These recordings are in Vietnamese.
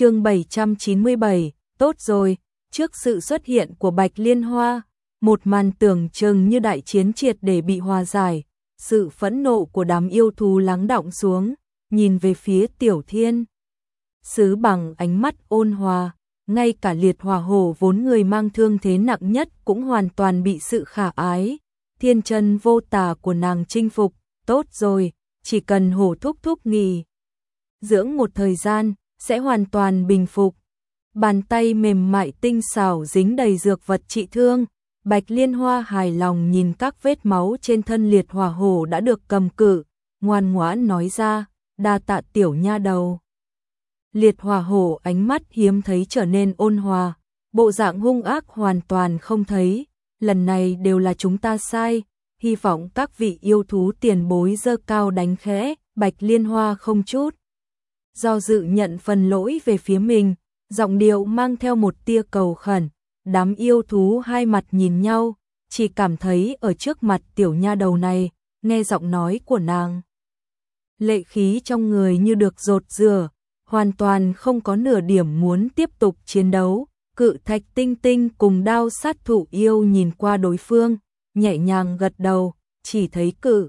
chương 797, tốt rồi, trước sự xuất hiện của Bạch Liên Hoa, một màn tưởng chừng như đại chiến triệt để bị hòa giải, sự phẫn nộ của đám yêu thú lắng động xuống, nhìn về phía Tiểu Thiên. Sứ bằng ánh mắt ôn hòa, ngay cả liệt hòa hổ vốn người mang thương thế nặng nhất cũng hoàn toàn bị sự khả ái, thiên chân vô tà của nàng chinh phục, tốt rồi, chỉ cần hổ thúc thúc nghỉ. Dưỡng một thời gian, sẽ hoàn toàn bình phục. Bàn tay mềm mại tinh xảo dính đầy dược vật trị thương, Bạch Liên Hoa hài lòng nhìn các vết máu trên thân liệt hỏa hổ đã được cầm cự, ngoan ngoãn nói ra, đa tạ tiểu nha đầu. Liệt hỏa hổ ánh mắt hiếm thấy trở nên ôn hòa, bộ dạng hung ác hoàn toàn không thấy, lần này đều là chúng ta sai, hy vọng các vị yêu thú tiền bối dơ cao đánh khẽ, Bạch Liên Hoa không chút. Do dự nhận phần lỗi về phía mình, giọng điệu mang theo một tia cầu khẩn, đám yêu thú hai mặt nhìn nhau, chỉ cảm thấy ở trước mặt tiểu nha đầu này, nghe giọng nói của nàng. Lệ khí trong người như được rột rửa, hoàn toàn không có nửa điểm muốn tiếp tục chiến đấu. Cự thạch tinh tinh cùng đao sát thủ yêu nhìn qua đối phương, nhẹ nhàng gật đầu, chỉ thấy cự.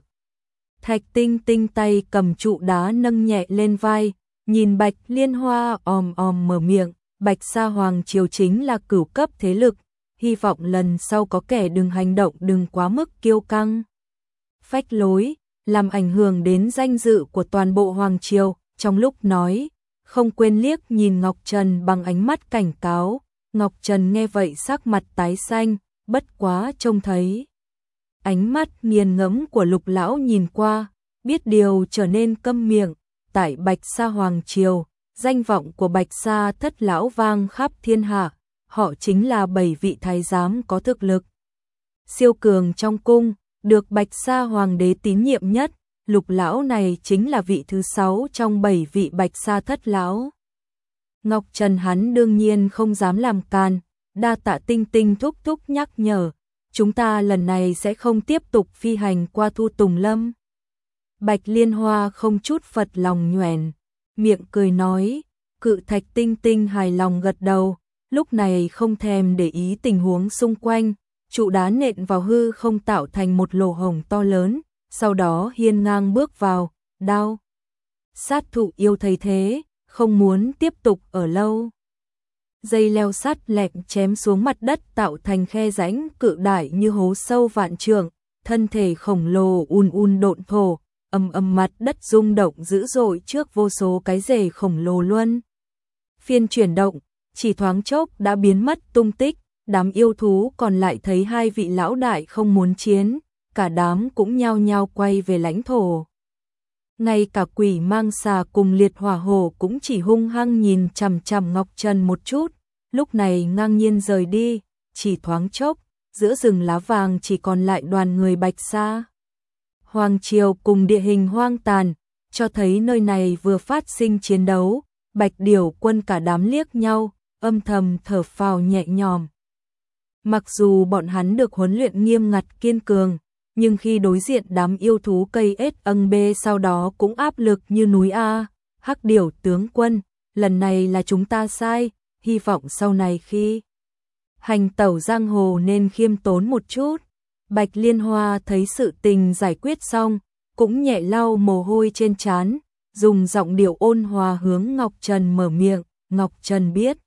Thạch tinh tinh tay cầm trụ đá nâng nhẹ lên vai, nhìn bạch liên hoa òm òm mở miệng, bạch sa hoàng triều chính là cửu cấp thế lực, hy vọng lần sau có kẻ đừng hành động đừng quá mức kiêu căng. Phách lối, làm ảnh hưởng đến danh dự của toàn bộ hoàng triều, trong lúc nói, không quên liếc nhìn Ngọc Trần bằng ánh mắt cảnh cáo, Ngọc Trần nghe vậy sắc mặt tái xanh, bất quá trông thấy. Ánh mắt nghiền ngẫm của lục lão nhìn qua, biết điều trở nên câm miệng, tại Bạch Sa Hoàng Triều, danh vọng của Bạch Sa thất lão vang khắp thiên hạ, họ chính là bảy vị thái giám có thực lực. Siêu cường trong cung, được Bạch Sa Hoàng đế tín nhiệm nhất, lục lão này chính là vị thứ sáu trong bảy vị Bạch Sa thất lão. Ngọc Trần hắn đương nhiên không dám làm can, đa tạ tinh tinh thúc thúc nhắc nhở, chúng ta lần này sẽ không tiếp tục phi hành qua thu tùng lâm. Bạch Liên Hoa không chút phật lòng nhoèn, miệng cười nói, cự thạch tinh tinh hài lòng gật đầu, lúc này không thèm để ý tình huống xung quanh, trụ đá nện vào hư không tạo thành một lỗ hồng to lớn, sau đó hiên ngang bước vào, đau. Sát thụ yêu thấy thế, không muốn tiếp tục ở lâu. Dây leo sắt lẹm chém xuống mặt đất tạo thành khe rãnh cự đại như hố sâu vạn trường, thân thể khổng lồ un un độn thổ, ầm ầm mặt đất rung động dữ dội trước vô số cái rể khổng lồ luôn. Phiên chuyển động, chỉ thoáng chốc đã biến mất tung tích, đám yêu thú còn lại thấy hai vị lão đại không muốn chiến, cả đám cũng nhao nhao quay về lãnh thổ. Ngay cả quỷ mang xà cùng liệt hỏa hồ cũng chỉ hung hăng nhìn chằm chằm Ngọc Trần một chút, lúc này ngang nhiên rời đi, chỉ thoáng chốc, giữa rừng lá vàng chỉ còn lại đoàn người bạch xa. Hoàng Triều cùng địa hình hoang tàn, cho thấy nơi này vừa phát sinh chiến đấu, bạch điểu quân cả đám liếc nhau, âm thầm thở phào nhẹ nhòm. Mặc dù bọn hắn được huấn luyện nghiêm ngặt kiên cường, nhưng khi đối diện đám yêu thú cây ết âng bê sau đó cũng áp lực như núi A, hắc điểu tướng quân, lần này là chúng ta sai, hy vọng sau này khi hành tẩu giang hồ nên khiêm tốn một chút. Bạch Liên Hoa thấy sự tình giải quyết xong, cũng nhẹ lau mồ hôi trên trán, dùng giọng điệu ôn hòa hướng Ngọc Trần mở miệng, Ngọc Trần biết.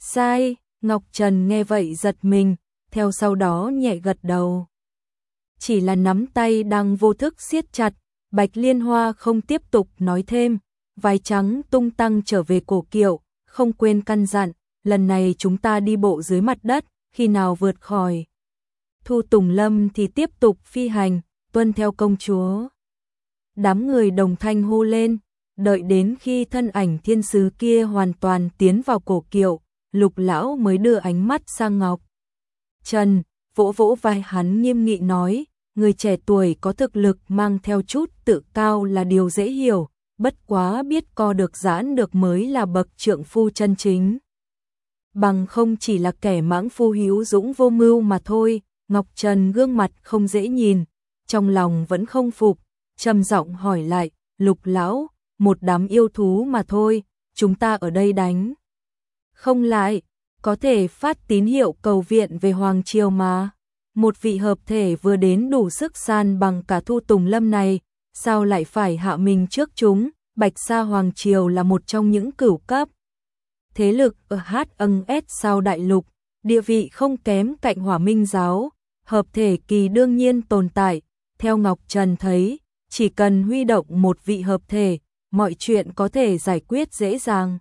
Sai, Ngọc Trần nghe vậy giật mình, theo sau đó nhẹ gật đầu. Chỉ là nắm tay đang vô thức siết chặt, Bạch Liên Hoa không tiếp tục nói thêm, vai trắng tung tăng trở về cổ kiệu, không quên căn dặn, lần này chúng ta đi bộ dưới mặt đất, khi nào vượt khỏi. Thu Tùng Lâm thì tiếp tục phi hành, tuân theo công chúa. Đám người đồng thanh hô lên, đợi đến khi thân ảnh thiên sứ kia hoàn toàn tiến vào cổ kiệu, lục lão mới đưa ánh mắt sang Ngọc. Trần, vỗ vỗ vai hắn nghiêm nghị nói, người trẻ tuổi có thực lực mang theo chút tự cao là điều dễ hiểu, bất quá biết co được giãn được mới là bậc trượng phu chân chính. Bằng không chỉ là kẻ mãng phu hiếu dũng vô mưu mà thôi, Ngọc Trần gương mặt không dễ nhìn, trong lòng vẫn không phục, trầm giọng hỏi lại, lục lão, một đám yêu thú mà thôi, chúng ta ở đây đánh. Không lại, có thể phát tín hiệu cầu viện về Hoàng Triều mà. Một vị hợp thể vừa đến đủ sức san bằng cả thu tùng lâm này, sao lại phải hạ mình trước chúng, Bạch Sa Hoàng Triều là một trong những cửu cấp. Thế lực ở HNS sau đại lục, địa vị không kém cạnh hỏa minh giáo, hợp thể kỳ đương nhiên tồn tại, theo Ngọc Trần thấy, chỉ cần huy động một vị hợp thể, mọi chuyện có thể giải quyết dễ dàng.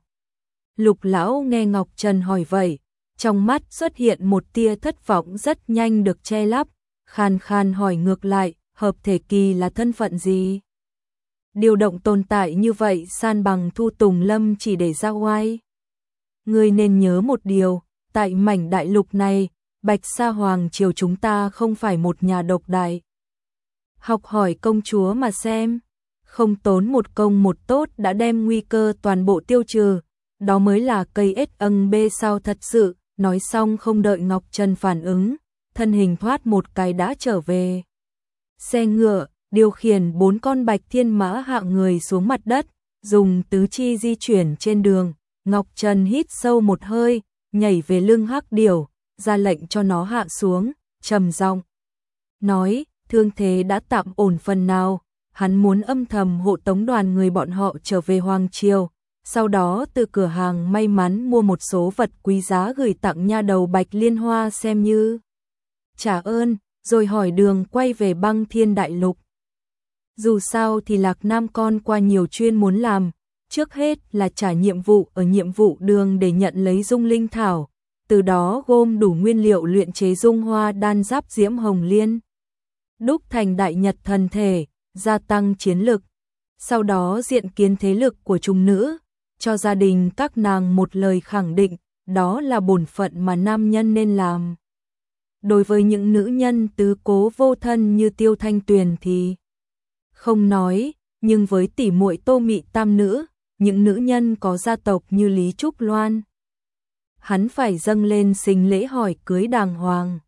Lục lão nghe Ngọc Trần hỏi vậy, trong mắt xuất hiện một tia thất vọng rất nhanh được che lấp, khan khan hỏi ngược lại, hợp thể kỳ là thân phận gì? Điều động tồn tại như vậy san bằng thu tùng lâm chỉ để ra oai. Ngươi nên nhớ một điều, tại mảnh đại lục này, Bạch Sa Hoàng triều chúng ta không phải một nhà độc đại. Học hỏi công chúa mà xem, không tốn một công một tốt đã đem nguy cơ toàn bộ tiêu trừ, đó mới là cây ết âng bê sao thật sự, nói xong không đợi Ngọc Trần phản ứng, thân hình thoát một cái đã trở về. Xe ngựa, điều khiển bốn con bạch thiên mã hạ người xuống mặt đất, dùng tứ chi di chuyển trên đường, Ngọc Trần hít sâu một hơi, nhảy về lưng hắc điểu, ra lệnh cho nó hạ xuống, trầm giọng. Nói, thương thế đã tạm ổn phần nào, hắn muốn âm thầm hộ tống đoàn người bọn họ trở về Hoàng Triều, sau đó từ cửa hàng may mắn mua một số vật quý giá gửi tặng nha đầu Bạch Liên Hoa xem như. Trả ơn, rồi hỏi đường quay về băng thiên đại lục. Dù sao thì Lạc Nam con qua nhiều chuyên muốn làm, trước hết là trả nhiệm vụ ở nhiệm vụ đường để nhận lấy dung linh thảo, từ đó gom đủ nguyên liệu luyện chế dung hoa đan giáp diễm hồng liên. Đúc thành đại nhật thần thể, gia tăng chiến lực. Sau đó diện kiến thế lực của trung nữ, cho gia đình các nàng một lời khẳng định, đó là bổn phận mà nam nhân nên làm. Đối với những nữ nhân tứ cố vô thân như Tiêu Thanh Tuyền thì không nói, nhưng với tỷ muội Tô Mị Tam nữ, những nữ nhân có gia tộc như Lý Trúc Loan, hắn phải dâng lên sinh lễ hỏi cưới đàng hoàng.